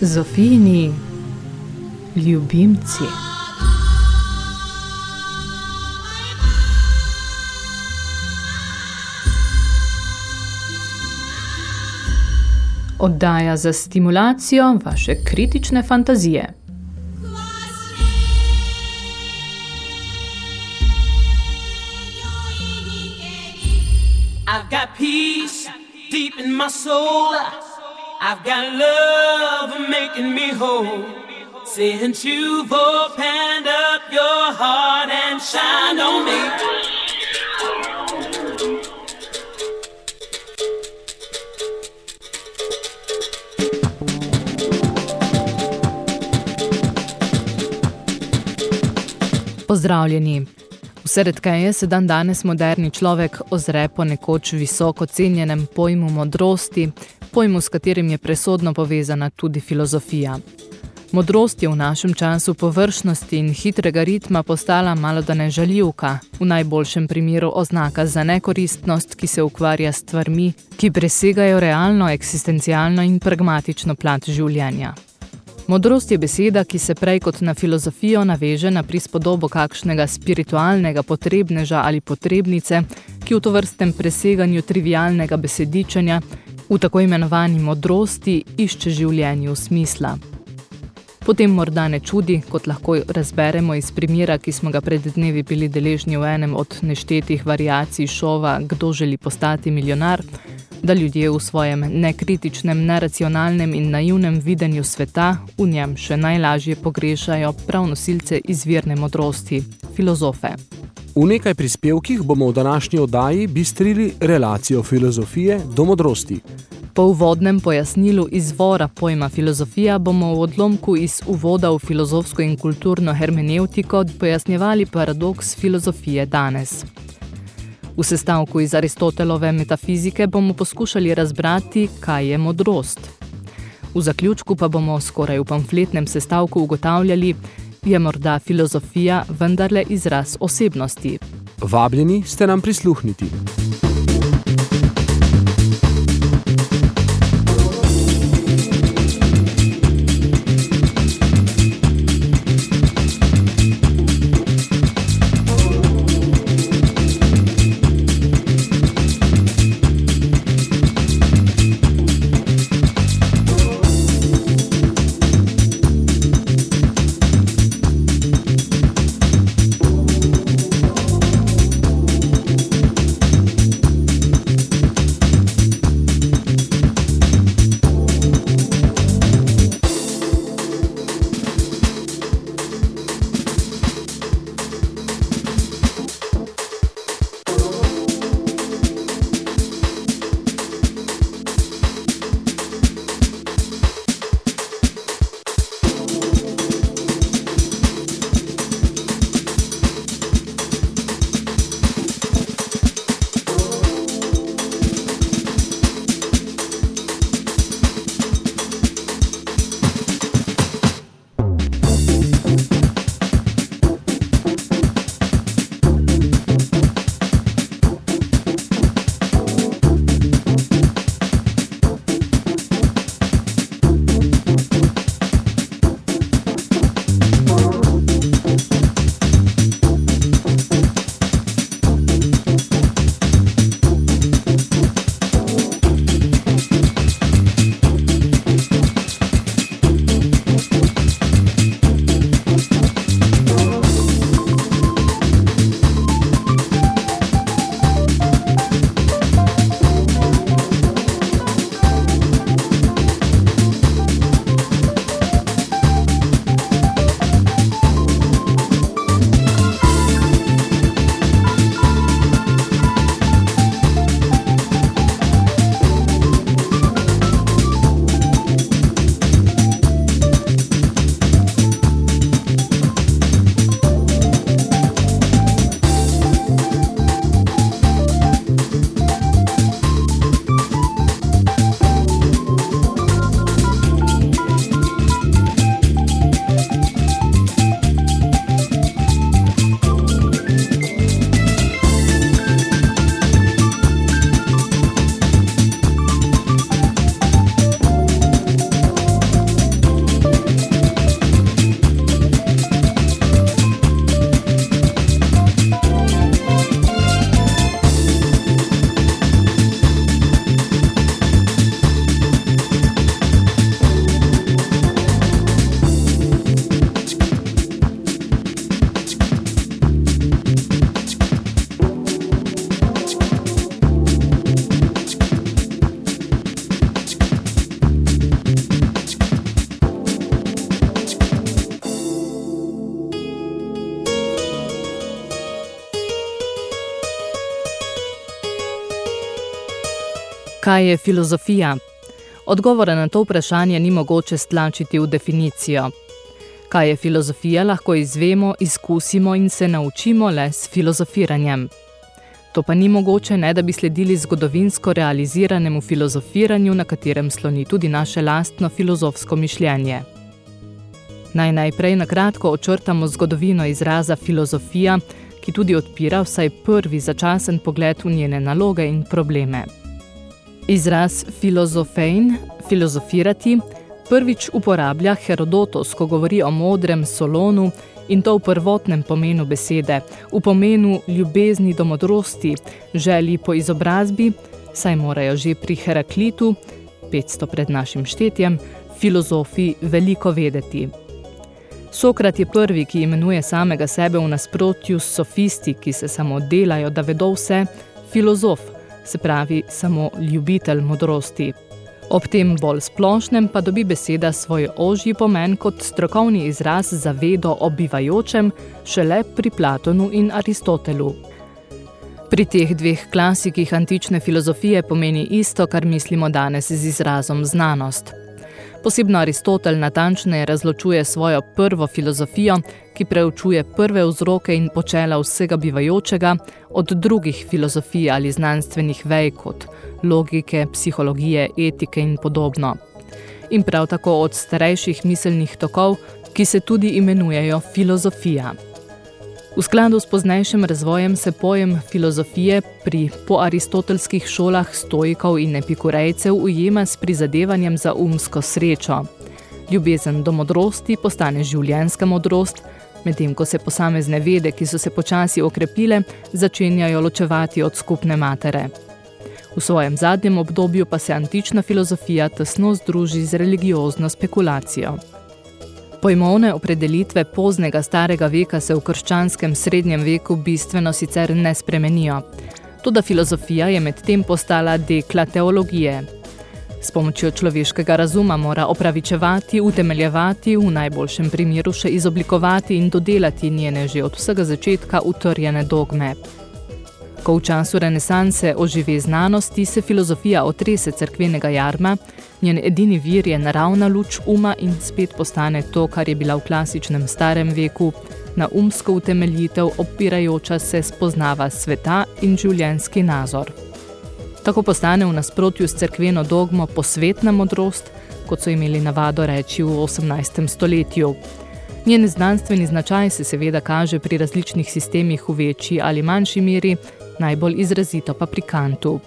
Zofini, ljubimci. Oddaja za stimulacijo vaše kritične fantazije. I've got peace deep in my soul. I've got love making me whole. Since you've opened up your heart and shined on me. Pozdravljeni. Vse redkeje se dan danes moderni človek ozre po nekoč visoko cenjenem pojmu modrosti, pojmu, s katerim je presodno povezana tudi filozofija. Modrost je v našem času površnosti in hitrega ritma postala malo da ne žaljivka, v najboljšem primeru oznaka za nekoristnost, ki se ukvarja s stvarmi, ki presegajo realno, eksistencialno in pragmatično plat življenja. Modrost je beseda, ki se prej kot na filozofijo naveže na prispodobo kakšnega spiritualnega potrebneža ali potrebnice, ki v tovrstnem preseganju trivialnega besedičenja v tako imenovani modrosti išče življenju smisla. Potem morda ne čudi, kot lahko razberemo iz primera, ki smo ga pred dnevi bili deležni v enem od neštetih variacij šova Kdo želi postati milijonar, da ljudje v svojem nekritičnem, neracionalnem in naivnem videnju sveta v njem še najlažje pogrešajo prav nosilce izvirne modrosti, filozofe. V nekaj prispevkih bomo v današnji oddaji bistrili relacijo filozofije do modrosti. Po uvodnem pojasnilu izvora pojma filozofija bomo v odlomku iz uvoda v filozofsko in kulturno hermeneutiko pojasnjevali paradoks filozofije danes. V sestavku iz Aristotelove metafizike bomo poskušali razbrati, kaj je modrost. V zaključku pa bomo skoraj v pamfletnem sestavku ugotavljali, je morda filozofija vendarle izraz osebnosti. Vabljeni ste nam prisluhniti. Kaj je filozofija? Odgovora na to vprašanje ni mogoče stlačiti v definicijo. Kaj je filozofija, lahko izvemo, izkusimo in se naučimo le s filozofiranjem. To pa ni mogoče, ne da bi sledili zgodovinsko realiziranemu filozofiranju, na katerem sloni tudi naše lastno filozofsko mišljenje. Naj najprej nakratko očrtamo zgodovino izraza filozofija, ki tudi odpira vsaj prvi začasen pogled v njene naloge in probleme. Izraz filozofein, filozofirati, prvič uporablja Herodotos, ko govori o modrem Solonu in to v prvotnem pomenu besede, v pomenu ljubezni do modrosti, želji po izobrazbi, saj morajo že pri Heraklitu, 500 pred našim štetjem, filozofi veliko vedeti. Sokrat je prvi, ki imenuje samega sebe v nasprotju s sofisti, ki se samo delajo, da vedo vse, filozof, se pravi samo ljubitelj modrosti. Ob tem bolj splošnem pa dobi beseda svoj ožji pomen kot strokovni izraz za vedo o bivajočem šele pri Platonu in Aristotelu. Pri teh dveh klasikih antične filozofije pomeni isto, kar mislimo danes z izrazom znanost – Posebno Aristotel natančneje razločuje svojo prvo filozofijo, ki preučuje prve vzroke in počela vsega bivajočega od drugih filozofij ali znanstvenih vej kot logike, psihologije, etike in podobno. In prav tako od starejših miselnih tokov, ki se tudi imenujejo filozofija. V skladu s poznejšim razvojem se pojem filozofije pri poaristotelskih šolah stojikov in epikurejcev ujema s prizadevanjem za umsko srečo. Ljubezen do modrosti postane življenjska modrost, medtem ko se posamezne vede, ki so se počasi okrepile, začenjajo ločevati od skupne matere. V svojem zadnjem obdobju pa se antična filozofija tesno združi z religiozno spekulacijo. Pojmovne opredelitve poznega starega veka se v krščanskem srednjem veku bistveno sicer ne spremenijo. Toda filozofija je med tem postala dekla teologije. S pomočjo človeškega razuma mora opravičevati, utemeljevati, v najboljšem primeru še izoblikovati in dodelati njene že od vsega začetka utrjene dogme. Ko v času renesanse ožive znanosti, se filozofija otrese cerkvenega jarma, njen edini vir je naravna luč uma in spet postane to, kar je bila v klasičnem starem veku, na umsko utemeljitev opirajoča se spoznava sveta in življenjski nazor. Tako postane v nasprotju s cerkveno dogmo posvetna modrost, kot so imeli navado reči v 18. stoletju. Njen znanstveni značaj se seveda kaže pri različnih sistemih v večji ali manjši meri, najbolj izrazito pa pri kantu.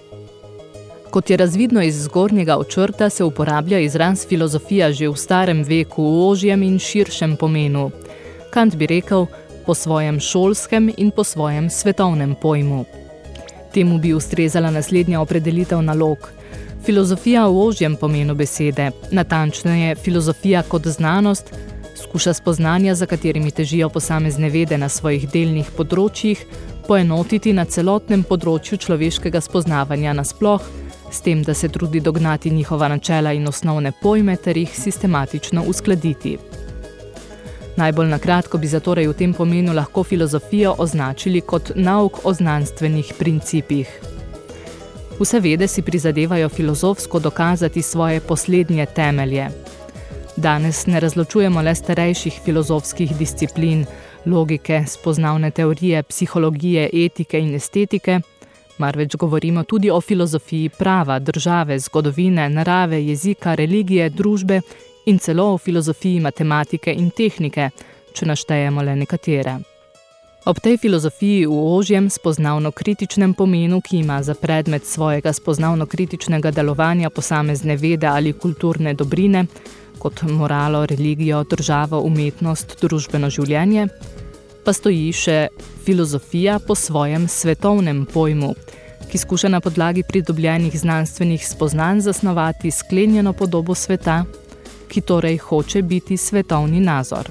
Kot je razvidno iz zgornjega očrta, se uporablja izraz filozofija že v starem veku v ožjem in širšem pomenu. Kant bi rekel po svojem šolskem in po svojem svetovnem pojmu. Temu bi ustrezala naslednja opredelitev nalog. Filozofija v ožjem pomenu besede, natančneje filozofija kot znanost, skuša spoznanja, za katerimi težijo posamezne vede na svojih delnih področjih, poenotiti na celotnem področju človeškega spoznavanja nasploh, s tem, da se trudi dognati njihova načela in osnovne pojme ter jih sistematično uskladiti. Najbolj nakratko bi zatorej v tem pomenu lahko filozofijo označili kot nauk o znanstvenih principih. Vse vede si prizadevajo filozofsko dokazati svoje poslednje temelje. Danes ne razločujemo le starejših filozofskih disciplin, logike, spoznavne teorije, psihologije, etike in estetike, marveč govorimo tudi o filozofiji prava, države, zgodovine, narave, jezika, religije, družbe in celo o filozofiji matematike in tehnike, če naštejemo le nekatere. Ob tej filozofiji v ožjem spoznavno-kritičnem pomenu, ki ima za predmet svojega spoznavno-kritičnega delovanja posamezne vede ali kulturne dobrine, kot moralo, religijo, državo, umetnost, družbeno življenje, pa stoji še filozofija po svojem svetovnem pojmu, ki skuša na podlagi pridobljenih znanstvenih spoznanj zasnovati sklenjeno podobo sveta, ki torej hoče biti svetovni nazor.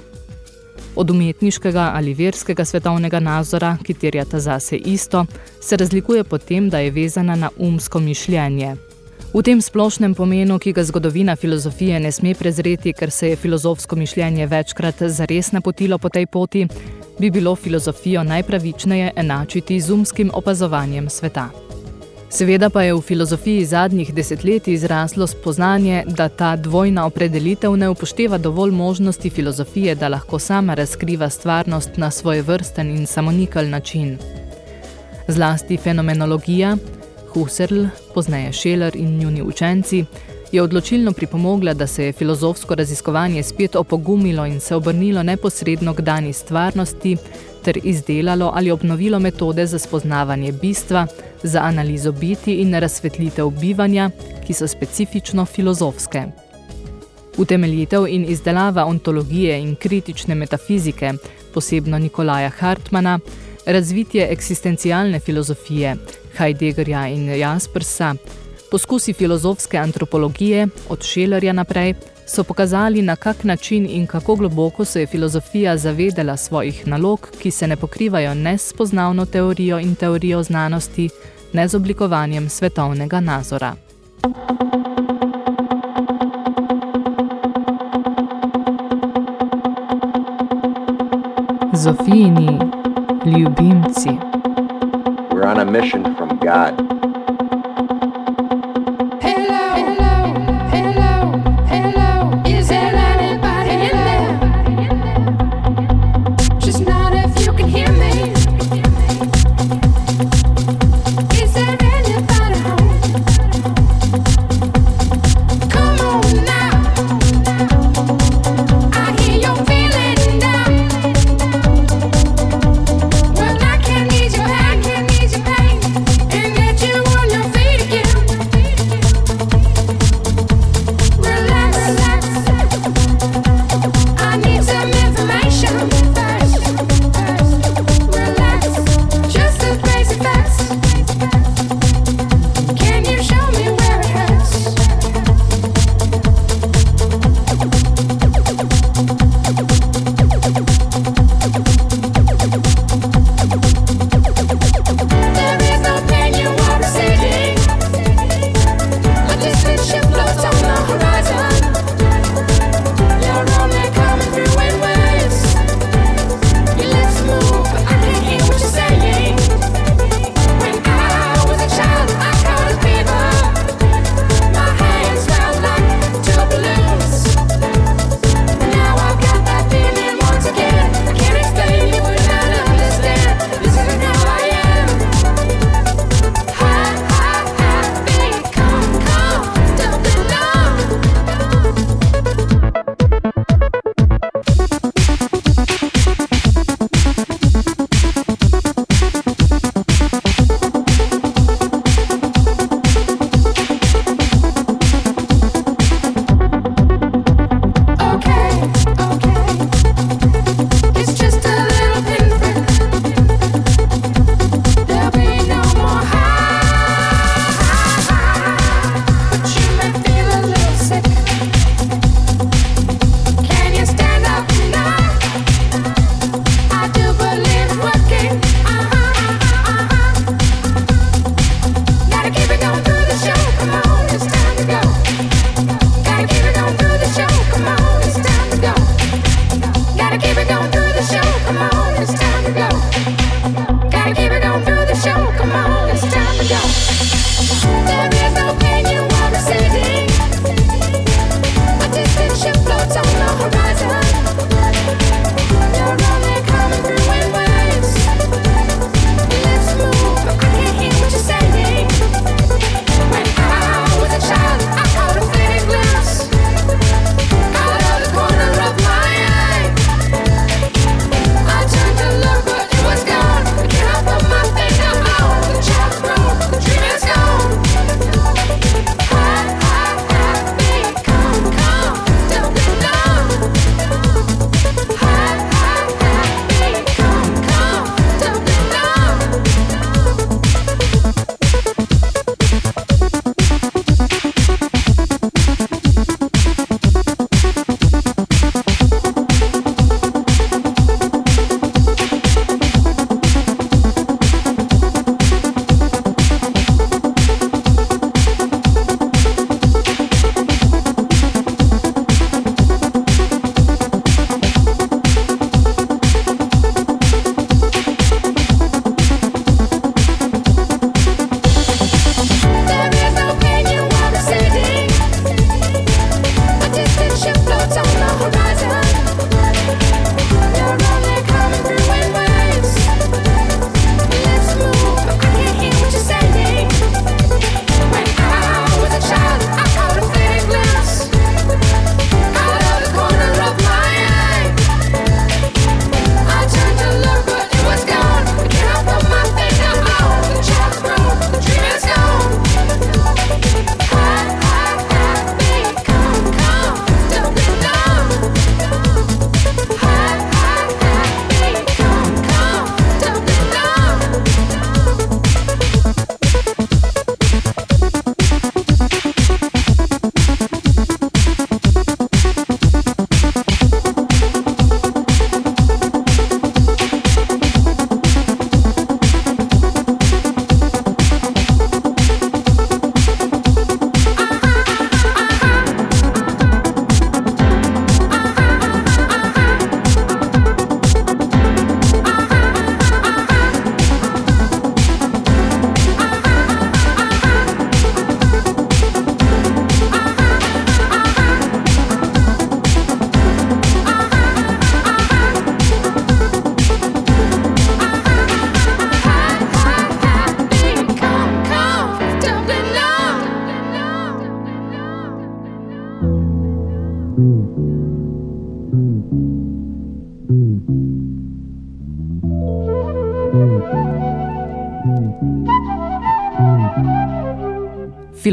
Od umetniškega ali verskega svetovnega nazora, ki terjata zase isto, se razlikuje po tem, da je vezana na umsko mišljenje – V tem splošnem pomenu, ki ga zgodovina filozofije ne sme prezreti, ker se je filozofsko mišljenje večkrat zares napotilo po tej poti, bi bilo filozofijo najpravičneje enačiti z umskim opazovanjem sveta. Seveda pa je v filozofiji zadnjih desetletij izraslo spoznanje, da ta dvojna opredelitev ne upošteva dovolj možnosti filozofije, da lahko sama razkriva stvarnost na svoj vrsten in samonikal način. Zlasti fenomenologija, Husserl, pozneje Scheler in njuni učenci, je odločilno pripomogla, da se je filozofsko raziskovanje spet opogumilo in se obrnilo neposredno k dani stvarnosti ter izdelalo ali obnovilo metode za spoznavanje bistva, za analizo biti in razsvetlitev bivanja, ki so specifično filozofske. Utemeljitev in izdelava ontologije in kritične metafizike, posebno Nikolaja Hartmana, razvitje eksistencialne filozofije, Heideggerja in Jaspersa, poskusi filozofske antropologije od Schelerja naprej, so pokazali, na kak način in kako globoko se je filozofija zavedela svojih nalog, ki se ne pokrivajo ne s poznavno teorijo in teorijo znanosti, ne z oblikovanjem svetovnega nazora. Zofijini ljubimci We're on a mission from God.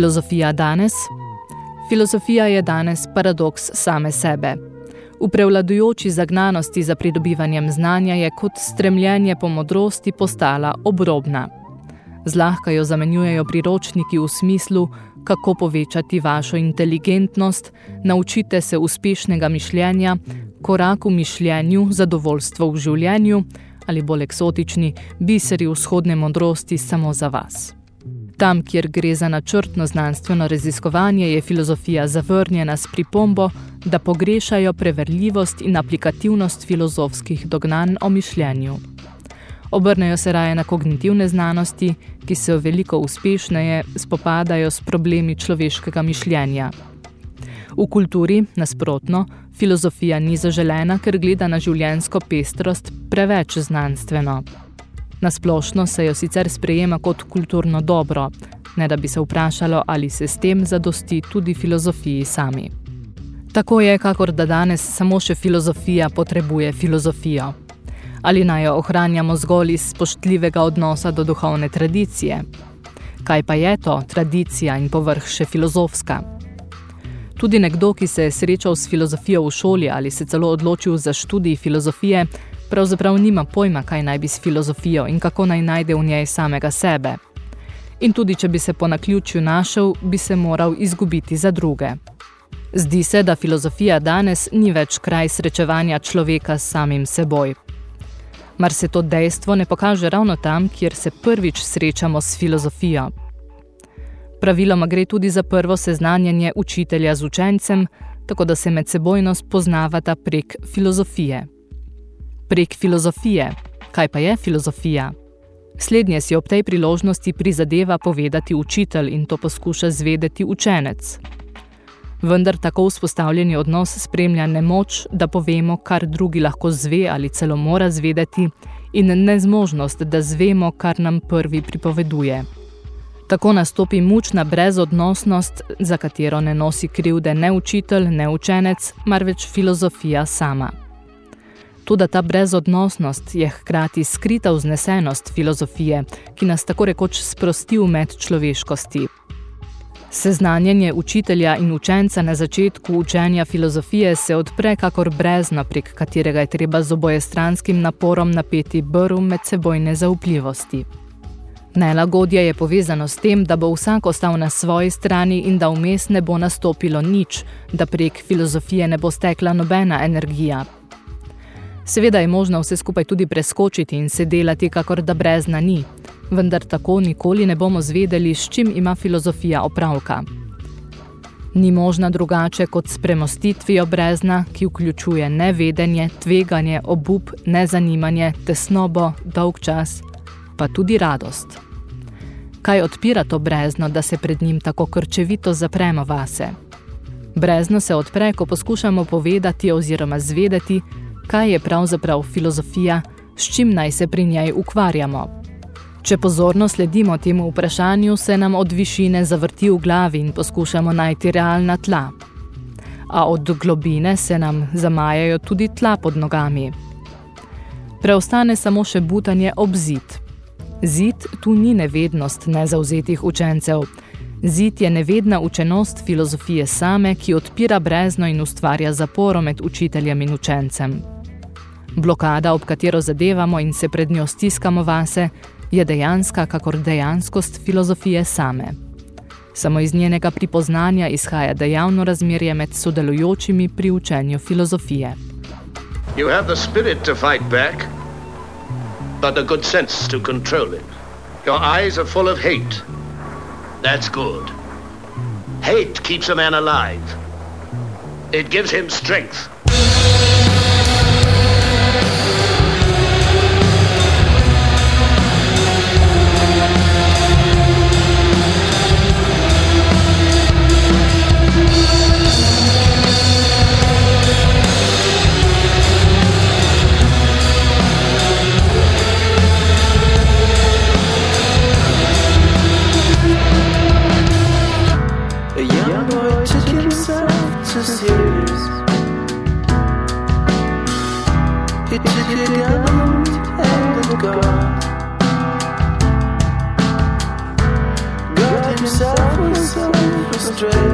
Filozofija danes? Filozofija je danes paradoks same sebe. V prevladujoči zagnanosti za pridobivanjem znanja je kot stremljenje po modrosti postala obrobna. Zlahka jo zamenjujejo priročniki v smislu, kako povečati vašo inteligentnost, naučite se uspešnega mišljenja, korak v mišljenju, zadovoljstvo v življenju ali bolj eksotični, biseri vzhodne modrosti samo za vas. Tam, kjer gre za načrtno znanstveno raziskovanje, je filozofija zavrnjena s pripombo, da pogrešajo preverljivost in aplikativnost filozofskih dognanj o mišljenju. Obrnejo se raje na kognitivne znanosti, ki se veliko uspešneje spopadajo s problemi človeškega mišljenja. V kulturi, nasprotno, filozofija ni zaželena, ker gleda na življensko pestrost preveč znanstveno. Nasplošno se jo sicer sprejema kot kulturno dobro, ne da bi se vprašalo, ali se s tem zadosti tudi filozofiji sami. Tako je, kakor da danes samo še filozofija potrebuje filozofijo. Ali naj jo ohranjamo zgolj iz spoštljivega odnosa do duhovne tradicije? Kaj pa je to tradicija in povrh še filozofska? Tudi nekdo, ki se je srečal s filozofijo v šoli ali se celo odločil za študij filozofije, pravzaprav nima pojma, kaj naj bi s filozofijo in kako naj najde v njej samega sebe. In tudi, če bi se po naključju našel, bi se moral izgubiti za druge. Zdi se, da filozofija danes ni več kraj srečevanja človeka s samim seboj. Mar se to dejstvo ne pokaže ravno tam, kjer se prvič srečamo s filozofijo. Praviloma gre tudi za prvo seznanjanje učitelja z učencem, tako da se med sebojno spoznavata prek filozofije prek filozofije. Kaj pa je filozofija? Slednje si ob tej priložnosti prizadeva povedati učitelj in to poskuša zvedeti učenec. Vendar tako vzpostavljeni odnos spremlja nemoč, da povemo, kar drugi lahko zve ali celo mora zvedeti, in nezmožnost, da zvemo, kar nam prvi pripoveduje. Tako nastopi mučna brezodnosnost, za katero ne nosi krivde ne učitelj, ne učenec, marveč filozofija sama. Tudi ta brezodnosnost je hkrati skrita vznesenost filozofije, ki nas tako rekoč sprosti v med človeškosti. Seznanjenje učitelja in učenca na začetku učenja filozofije se odpre kakor brezno, prek katerega je treba z obojestranskim naporom napeti brv med sebojne zaupljivosti. Nelagodje je povezano s tem, da bo vsak ostal na svoji strani in da vmes ne bo nastopilo nič, da prek filozofije ne bo stekla nobena energija, Seveda je možno vse skupaj tudi preskočiti in se delati, kakor da brezna ni, vendar tako nikoli ne bomo zvedeli, s čim ima filozofija opravka. Ni možna drugače kot s premostitvijo brezna, ki vključuje nevedenje, tveganje, obup, nezanimanje, tesnobo, dolg čas, pa tudi radost. Kaj odpira to brezno, da se pred njim tako krčevito zapremo vase? Brezno se odpre, ko poskušamo povedati oziroma zvedeti, kaj je pravzaprav filozofija, s čim naj se pri njej ukvarjamo. Če pozorno sledimo temu vprašanju, se nam od višine zavrti v glavi in poskušamo najti realna tla. A od globine se nam zamajajo tudi tla pod nogami. Preostane samo še butanje ob zid. Zid tu ni nevednost nezauzetih učencev. Zid je nevedna učenost filozofije same, ki odpira brezno in ustvarja zaporo med učiteljem in učencem. Blokada, ob katero zadevamo in se pred njo stiskamo vase, je dejanska kakor dejanskost filozofije same. Samo iz njenega pripoznanja izhaja dejavno razmerje med sodelujočimi pri učenju filozofije. You have the spirit to fight back, but the good sense to control it. Your eyes are full of hate. That's good. Hate keeps a man alive. It gives him strength. straight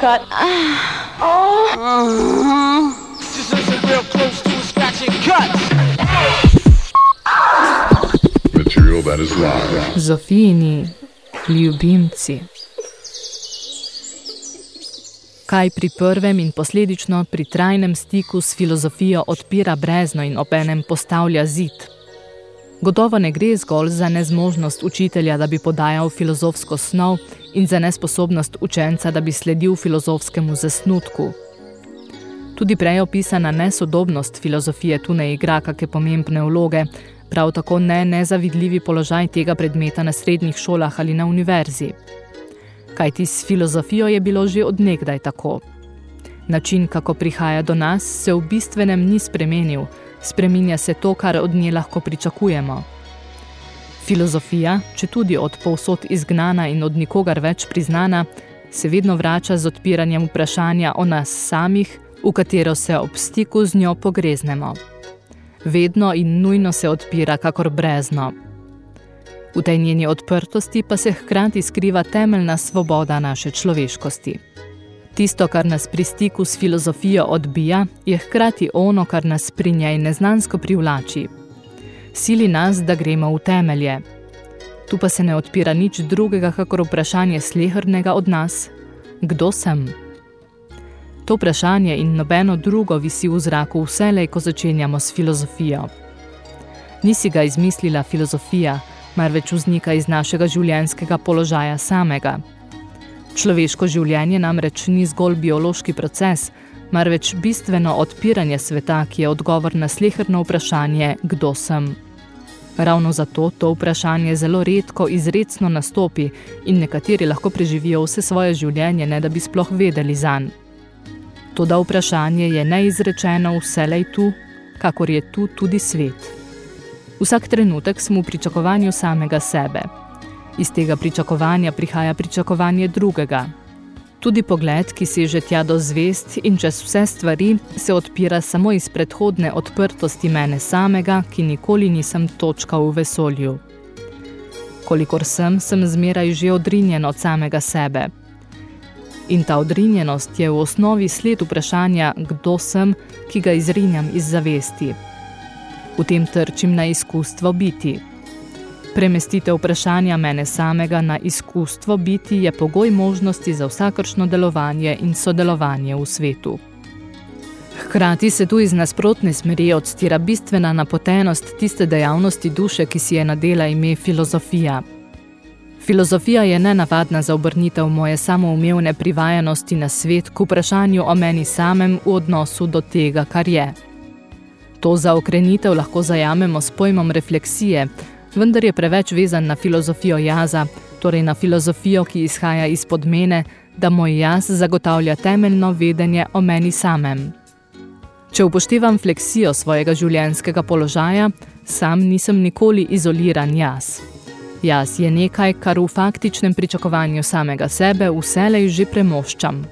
cut. oh. Just listen real close to a scratching cut. Material that is live. Zofini, ljubimci. Kaj pri prvem in posledično pri trajnem stiku s filozofijo odpira brezno in openem postavlja zid? Gotovo ne gre zgolj za nezmožnost učitelja, da bi podajal filozofsko snov in za nesposobnost učenca, da bi sledil filozofskemu zasnutku. Tudi prej opisana nesodobnost filozofije tu ne igra kakšne pomembne vloge, prav tako ne nezavidljivi položaj tega predmeta na srednjih šolah ali na univerzi. Kajti s filozofijo je bilo že od nekdaj tako. Način, kako prihaja do nas, se v bistvenem ni spremenil, spreminja se to, kar od nje lahko pričakujemo. Filozofija, če tudi od povsod izgnana in od nikogar več priznana, se vedno vrača z odpiranjem vprašanja o nas samih, v katero se ob stiku z njo pogreznemo. Vedno in nujno se odpira kakor brezno. V tej njeni odprtosti pa se hkrati skriva temeljna svoboda naše človeškosti. Tisto, kar nas pri stiku s filozofijo odbija, je hkrati ono, kar nas pri njej neznansko privlači. Sili nas, da gremo v temelje. Tu pa se ne odpira nič drugega, kakor vprašanje slehrnega od nas. Kdo sem? To vprašanje in nobeno drugo visi v zraku vselej, ko začenjamo s filozofijo. Nisi ga izmislila filozofija, marveč vznika iz našega življenjskega položaja samega. Človeško življenje namreč ni zgolj biološki proces, marveč bistveno odpiranje sveta, ki je odgovor na slehrno vprašanje, kdo sem. Ravno zato to vprašanje zelo redko izredno nastopi in nekateri lahko preživijo vse svoje življenje, ne da bi sploh vedeli zanj. Toda vprašanje je neizrečeno vselej tu, kakor je tu tudi svet. Vsak trenutek smo v pričakovanju samega sebe. Iz tega pričakovanja prihaja pričakovanje drugega. Tudi pogled, ki seže tja do zvest in čez vse stvari, se odpira samo iz predhodne odprtosti mene samega, ki nikoli nisem točka v vesolju. Kolikor sem, sem zmeraj že odrinjen od samega sebe. In ta odrinjenost je v osnovi sled vprašanja, kdo sem, ki ga izrinjam iz zavesti. V tem trčim na izkustvo biti. Premestitev vprašanja mene samega na izkustvo biti je pogoj možnosti za vsakršno delovanje in sodelovanje v svetu. Hkrati se tu iz nasprotne smeri odstira bistvena napotenost tiste dejavnosti duše, ki si je nadela ime filozofija. Filozofija je nenavadna za obrnitev moje samoumevne privajanosti na svet k vprašanju o meni samem v odnosu do tega, kar je. To za okrenitev lahko zajamemo s pojmom refleksije, vendar je preveč vezan na filozofijo jaza, torej na filozofijo, ki izhaja izpod mene, da moj jaz zagotavlja temeljno vedenje o meni samem. Če upoštevam fleksijo svojega življenjskega položaja, sam nisem nikoli izoliran jaz. Jaz je nekaj, kar v faktičnem pričakovanju samega sebe vselej že premoščam.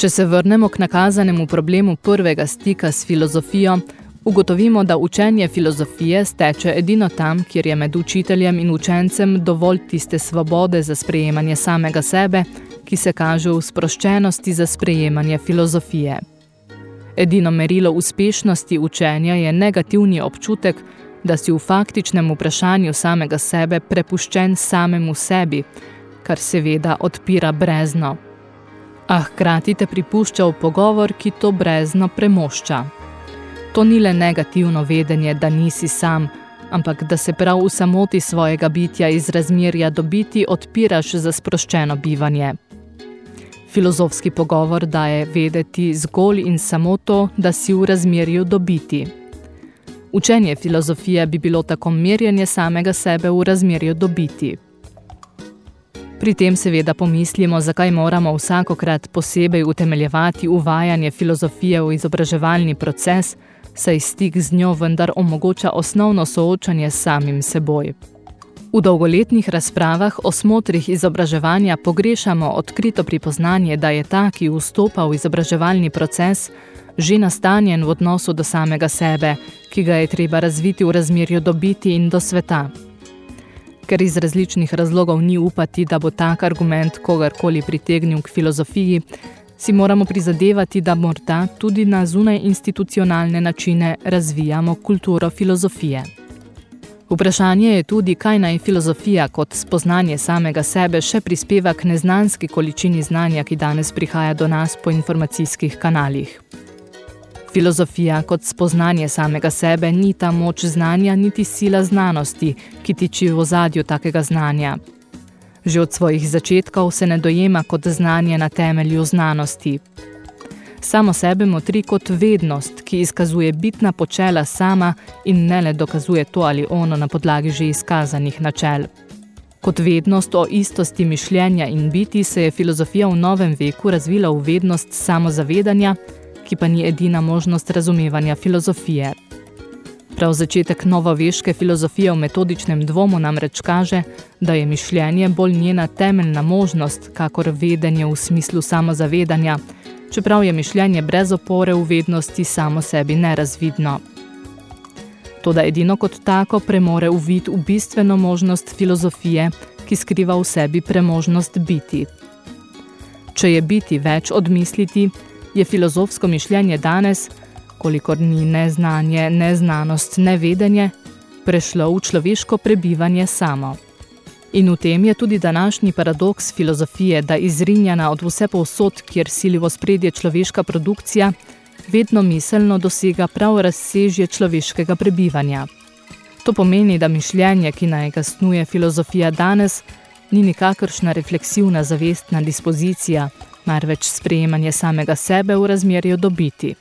Če se vrnemo k nakazanemu problemu prvega stika s filozofijo, ugotovimo, da učenje filozofije steče edino tam, kjer je med učiteljem in učencem dovolj tiste svobode za sprejemanje samega sebe, ki se kaže v sproščenosti za sprejemanje filozofije. Edino merilo uspešnosti učenja je negativni občutek, da si v faktičnem vprašanju samega sebe prepuščen samemu sebi, kar seveda odpira brezno. A hkrati te pripušča v pogovor, ki to brezno premošča. To ni le negativno vedenje, da nisi sam, ampak da se prav v samoti svojega bitja iz razmerja dobiti odpiraš za sproščeno bivanje. Filozofski pogovor daje vedeti zgolj in samo to, da si v razmerju dobiti. Učenje filozofije bi bilo tako merjenje samega sebe v razmerju dobiti. Pri tem seveda pomislimo, zakaj moramo vsakokrat posebej utemeljevati uvajanje filozofije v izobraževalni proces, saj stik z njo vendar omogoča osnovno soočanje s samim seboj. V dolgoletnih razpravah o smotrih izobraževanja pogrešamo odkrito pripoznanje, da je ta, ki vstopa v izobraževalni proces, že nastanjen v odnosu do samega sebe, ki ga je treba razviti v razmerju dobiti in do sveta. Ker iz različnih razlogov ni upati, da bo tak argument kogarkoli pritegnil k filozofiji, si moramo prizadevati, da morda tudi na zunaj institucionalne načine razvijamo kulturo filozofije. Vprašanje je tudi, kaj naj filozofija kot spoznanje samega sebe še prispeva k neznanski količini znanja, ki danes prihaja do nas po informacijskih kanalih. Filozofija kot spoznanje samega sebe ni ta moč znanja, niti sila znanosti, ki tiči v ozadju takega znanja. Že od svojih začetkov se ne dojema kot znanje na temelju znanosti. Samo sebe motri kot vednost, ki izkazuje bitna počela sama in ne le dokazuje to ali ono na podlagi že izkazanih načel. Kot vednost o istosti mišljenja in biti se je filozofija v novem veku razvila v vednost samozavedanja, ki pa ni edina možnost razumevanja filozofije. Prav začetek novoveške filozofije v metodičnem dvomu namreč kaže, da je mišljenje bolj njena temeljna možnost, kakor vedenje v smislu samozavedanja, čeprav je mišljenje brez opore v vednosti samo sebi nerazvidno. Toda edino kot tako premore uvid v bistveno možnost filozofije, ki skriva v sebi premožnost biti. Če je biti več odmisliti, je filozofsko mišljenje danes, kolikor ni neznanje, neznanost, nevedenje, prešlo v človeško prebivanje samo. In v tem je tudi današnji paradoks filozofije, da izrinjana od vse povsod, kjer silivo spredje človeška produkcija, vedno miselno dosega prav razsežje človeškega prebivanja. To pomeni, da mišljenje, ki naj ga snuje filozofija danes, ni nikakršna refleksivna zavestna dispozicija, marveč sprejemanje samega sebe v razmerju dobiti.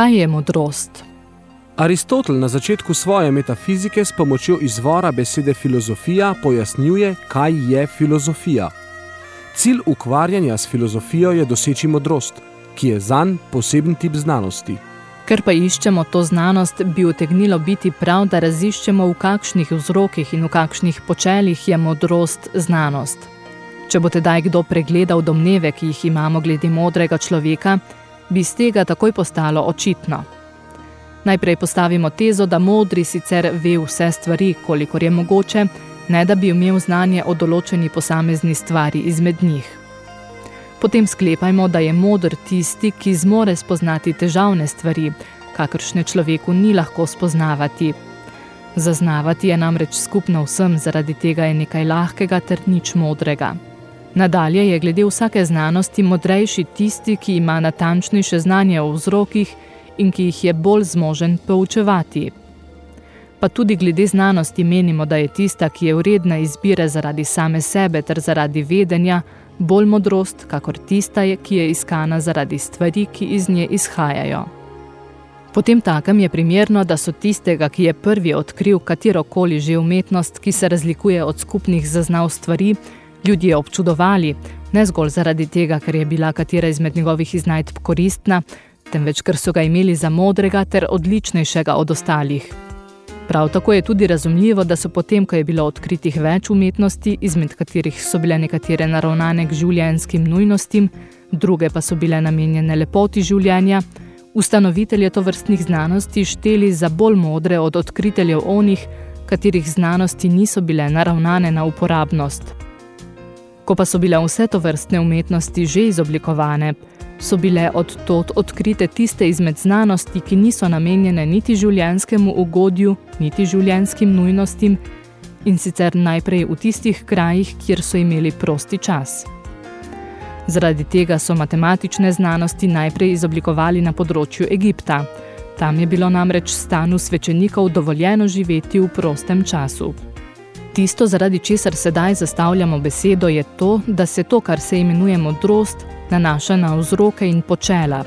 Kaj je modrost? Aristotel na začetku svoje metafizike s pomočjo izvora besede filozofija pojasnjuje, kaj je filozofija. Cilj ukvarjanja s filozofijo je doseči modrost, ki je zanj poseben tip znanosti. Ker pa iščemo to znanost, bi utegnilo biti prav, da raziščemo v kakšnih vzrokih in v kakšnih počeljih je modrost znanost. Če bo tedaj kdo pregledal domneve, ki jih imamo glede modrega človeka, bi z tega takoj postalo očitno. Najprej postavimo tezo, da modri sicer ve vse stvari, kolikor je mogoče, ne da bi imel znanje o določeni posamezni stvari izmed njih. Potem sklepajmo, da je modr tisti, ki zmore spoznati težavne stvari, kakršne človeku ni lahko spoznavati. Zaznavati je namreč skupno vsem, zaradi tega je nekaj lahkega ter nič modrega. Nadalje je glede vsake znanosti modrejši tisti, ki ima natančnejše znanje o vzrokih, in ki jih je bolj zmožen poučevati. Pa tudi glede znanosti menimo, da je tista, ki je vredna izbire zaradi same sebe ter zaradi vedenja, bolj modrost, kakor tista, ki je iskana zaradi stvari, ki iz nje izhajajo. Potem takem je primerno, da so tistega, ki je prvi odkril katerokoli že umetnost, ki se razlikuje od skupnih zaznav stvari, ljudje občudovali, ne zgolj zaradi tega, ker je bila katera izmed njegovih iznajdb koristna, temveč ker so ga imeli za modrega ter odličnejšega od ostalih. Prav tako je tudi razumljivo, da so potem, ko je bilo odkritih več umetnosti, izmed katerih so bile nekatere naravnane k življenskim nujnostim, druge pa so bile namenjene lepoti življenja, ustanovitelje tovrstnih znanosti šteli za bolj modre od odkriteljev onih, katerih znanosti niso bile naravnane na uporabnost. Ko pa so bile vse to vrstne umetnosti že izoblikovane, so bile od tot odkrite tiste izmed znanosti, ki niso namenjene niti življenskemu ugodju, niti življenskim nujnostim, in sicer najprej v tistih krajih, kjer so imeli prosti čas. Zaradi tega so matematične znanosti najprej izoblikovali na področju Egipta. Tam je bilo namreč stanu svečenikov dovoljeno živeti v prostem času. Tisto, zaradi česar sedaj zastavljamo besedo, je to, da se to, kar se imenuje modrost, nanaša na vzroke in počela.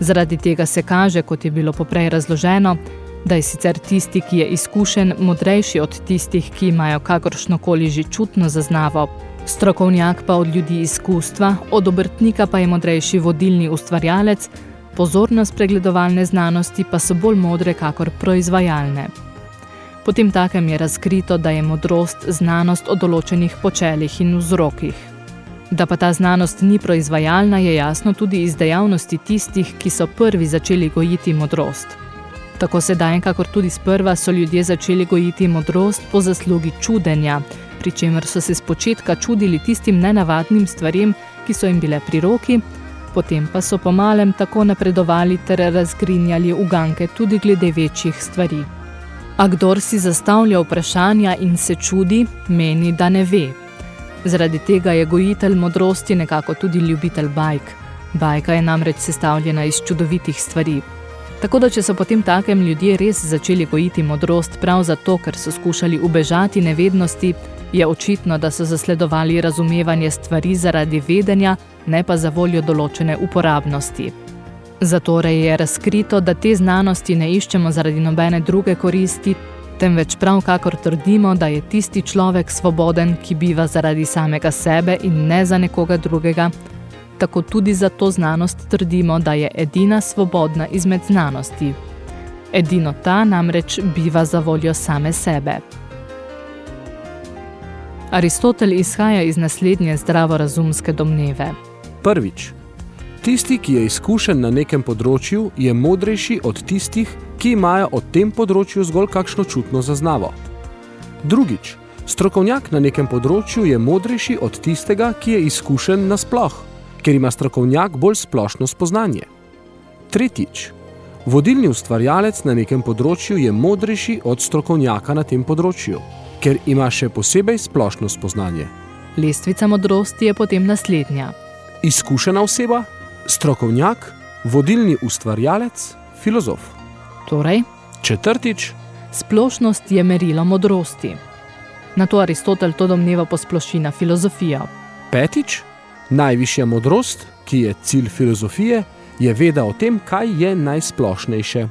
Zaradi tega se kaže, kot je bilo poprej razloženo, da je sicer tisti, ki je izkušen, modrejši od tistih, ki imajo kakršnokoli že čutno zaznavo, strokovnjak pa od ljudi izkustva, od obrtnika pa je modrejši vodilni ustvarjalec, pozornost pregledovalne znanosti pa so bolj modre kakor proizvajalne. Potem takem je razkrito, da je modrost znanost o določenih počelih in vzrokih. Da pa ta znanost ni proizvajalna, je jasno tudi iz dejavnosti tistih, ki so prvi začeli gojiti modrost. Tako sedaj, kakor tudi sprva, so ljudje začeli gojiti modrost po zaslugi čudenja, pri čemer so se spočetka čudili tistim nenavadnim stvarem, ki so jim bile pri roki, potem pa so pomalem tako napredovali ter razgrinjali uganke tudi glede večjih stvari. A kdor si zastavlja vprašanja in se čudi, meni, da ne ve. Zaradi tega je gojitelj modrosti nekako tudi ljubitelj bajk. Bajka je namreč sestavljena iz čudovitih stvari. Tako da, če so potem takem ljudje res začeli gojiti modrost prav zato, ker so skušali ubežati nevednosti, je očitno, da so zasledovali razumevanje stvari zaradi vedenja, ne pa za voljo določene uporabnosti. Zatorej je razkrito, da te znanosti ne iščemo zaradi nobene druge koristi, temveč prav kakor trdimo, da je tisti človek svoboden, ki biva zaradi samega sebe in ne za nekoga drugega, tako tudi za to znanost trdimo, da je edina svobodna izmed znanosti. Edino ta namreč biva za voljo same sebe. Aristotel izhaja iz naslednje zdravorazumske domneve. Prvič. Tisti, ki je izkušen na nekem področju, je modrejši od tistih, ki imajo o tem področju zgolj kakšno čutno zaznavo. Drugič, strokovnjak na nekem področju je modrejši od tistega, ki je izkušen nasploh, ker ima strokovnjak bolj splošno spoznanje. Tretjič, vodilni ustvarjalec na nekem področju je modrejši od strokovnjaka na tem področju, ker ima še posebej splošno spoznanje. Lestvica modrosti je potem naslednja. Izkušena oseba, strokovnjak, vodilni ustvarjalec, filozof. Torej, četrtič, splošnost je merilo modrosti. Na to Aristotel to domneva posploši na filozofijo. Petič, najvišja modrost, ki je cilj filozofije, je veda o tem, kaj je najsplošnejše.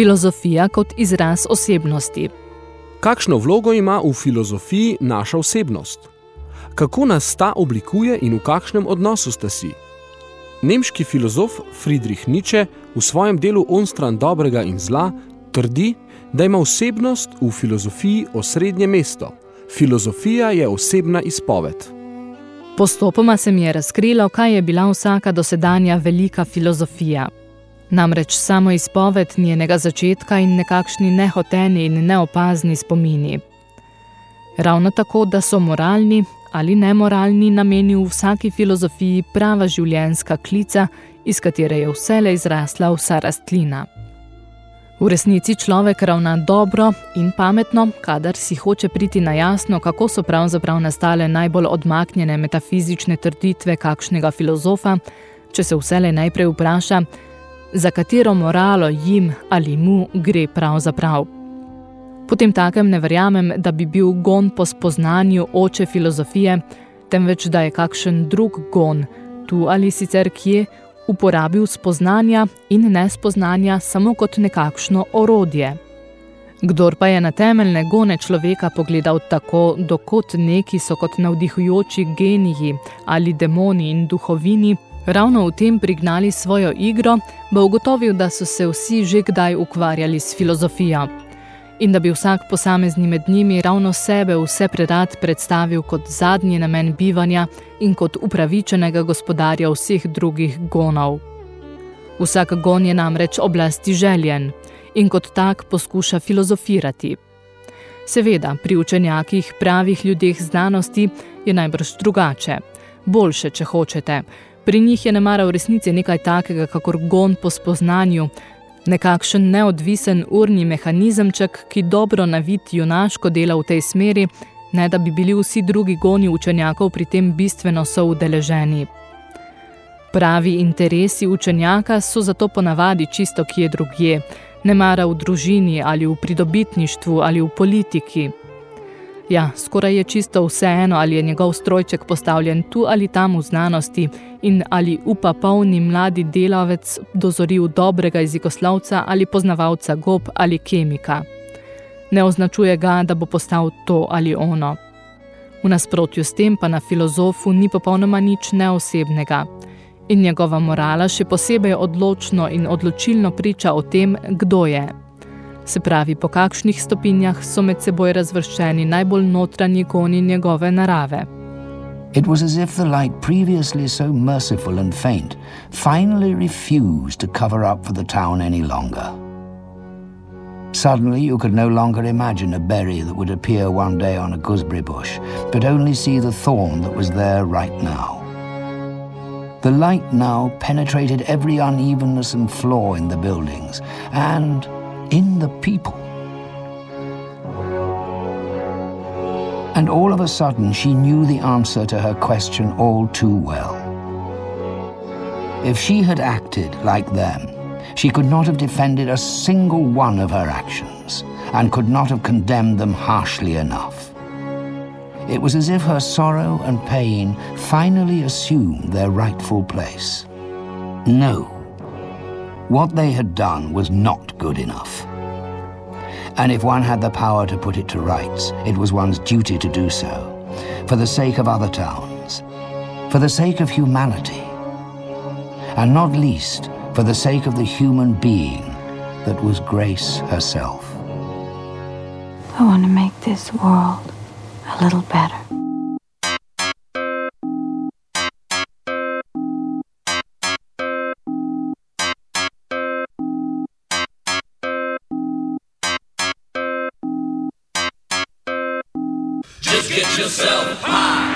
Filozofija kot izraz osebnosti. Kakšno vlogo ima v filozofiji naša osebnost? Kako nas ta oblikuje in v kakšnem odnosu sta si? Nemški filozof Friedrich Nietzsche v svojem delu Onstran dobrega in zla trdi, da ima osebnost v filozofiji osrednje mesto. Filozofija je osebna izpoved. Postopoma se mi je razkrilo, kaj je bila vsaka dosedanja velika filozofija. Namreč samo izpoved njenega začetka in nekakšni nehoteni in neopazni spomini. Ravno tako, da so moralni ali nemoralni nameni v vsaki filozofiji prava življenjska klica, iz katere je vsele izrasla vsa rastlina. V resnici človek ravna dobro in pametno, kadar si hoče priti na jasno, kako so pravzaprav nastale najbolj odmaknjene metafizične trditve kakšnega filozofa, če se vsele najprej vpraša, za katero moralo jim ali mu gre pravzaprav. Potem takem ne verjamem, da bi bil gon po spoznanju oče filozofije, temveč da je kakšen drug gon, tu ali sicer kje, uporabil spoznanja in nespoznanja samo kot nekakšno orodje. Kdor pa je na temeljne gone človeka pogledal tako, dokot neki so kot navdihujoči geniji ali demoni in duhovini, ravno v tem prignali svojo igro, bo ugotovil, da so se vsi že kdaj ukvarjali s filozofijo in da bi vsak posamezni med njimi ravno sebe vse predat predstavil kot zadnji namen bivanja in kot upravičenega gospodarja vseh drugih gonov. Vsak gon je namreč oblasti željen in kot tak poskuša filozofirati. Seveda, pri učenjakih pravih ljudeh znanosti je najbrž drugače, boljše, če hočete. Pri njih je nemara v resnici nekaj takega, kakor gon po spoznanju, Nekakšen neodvisen urni mehanizemček, ki dobro navit junaško dela v tej smeri, ne da bi bili vsi drugi goni učenjakov pri tem bistveno so udeleženi. Pravi interesi učenjaka so zato ponavadi čisto kje drugje, ne mara v družini ali v pridobitništvu ali v politiki. Ja, skoraj je čisto vseeno, ali je njegov strojček postavljen tu ali tam v znanosti in ali upa polni mladi delavec dozoril dobrega jezikoslovca ali poznavalca gob ali kemika. Ne označuje ga, da bo postal to ali ono. V nasprotju s tem pa na filozofu ni popolnoma nič neosebnega. In njegova morala še posebej odločno in odločilno priča o tem, kdo je, se pravi po kakšnih stopinjah so med seboj razvrščeni najbolj notranji koni njegove narave. It was as if the light previously so merciful and faint finally refused to cover up for the town any longer. Suddenly, you could no longer imagine a berry that would appear one day on a gooseberry bush, but only see the thorn that was there right now. The light now penetrated every unevenness and flaw in the buildings, and in the people. And all of a sudden, she knew the answer to her question all too well. If she had acted like them, she could not have defended a single one of her actions and could not have condemned them harshly enough. It was as if her sorrow and pain finally assumed their rightful place. No what they had done was not good enough. And if one had the power to put it to rights, it was one's duty to do so, for the sake of other towns, for the sake of humanity, and not least for the sake of the human being that was grace herself. I want to make this world a little better. Yourself high.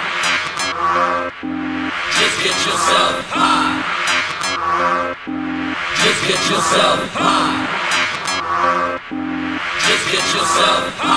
Just get yourself high. Just get yourself high. Just get yourself high.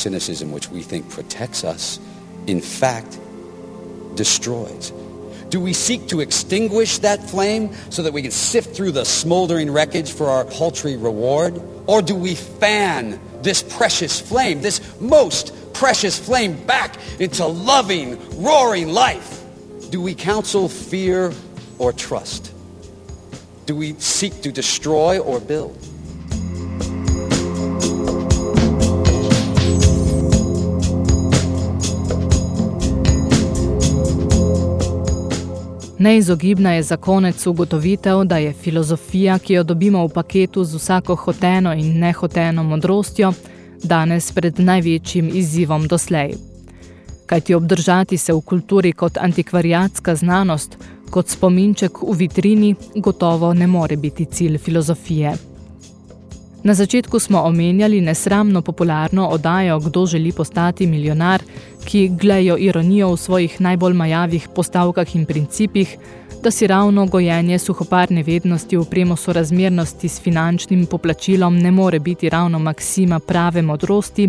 Cynicism, which we think protects us, in fact destroys? Do we seek to extinguish that flame so that we can sift through the smoldering wreckage for our paltry reward? Or do we fan this precious flame, this most precious flame back into loving, roaring life? Do we counsel fear or trust? Do we seek to destroy or build? Neizogibna je za konec ugotovitev, da je filozofija, ki jo dobimo v paketu z vsako hoteno in nehoteno modrostjo, danes pred največjim izzivom doslej. Kajti obdržati se v kulturi kot antikvariatska znanost, kot spominček v vitrini, gotovo ne more biti cilj filozofije. Na začetku smo omenjali nesramno popularno odajo Kdo želi postati milijonar, ki glejo ironijo v svojih najbolj majavih postavkah in principih, da si ravno gojenje suhoparne vednosti v premo sorazmernosti s finančnim poplačilom ne more biti ravno maksima prave modrosti,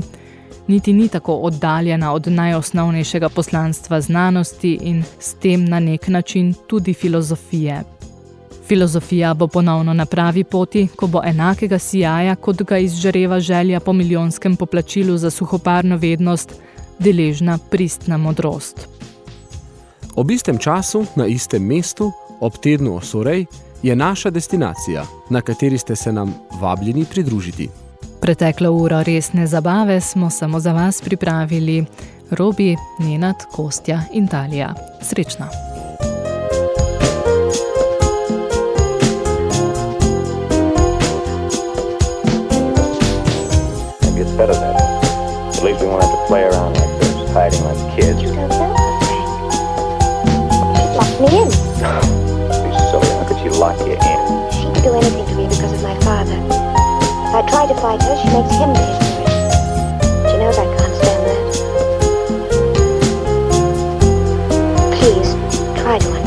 niti ni tako oddaljena od najosnovnejšega poslanstva znanosti in s tem na nek način tudi filozofije. Filozofija bo ponovno na pravi poti, ko bo enakega sijaja, kot ga izžareva želja po milijonskem poplačilu za suhoparno vednost, deležna pristna modrost. Ob istem času, na istem mestu, ob tednu Osorej, je naša destinacija, na kateri ste se nam vabljeni pridružiti. Preteklo uro resne zabave smo samo za vas pripravili Robi, Nenad, Kostja in Talija. Srečno! play around like this, hiding like kids. Locked me in. Be silly. How could she lock you in? She could do anything to me because of my father. If I try to fight her, she makes him pay for it. She knows I can't stand that. Please, try to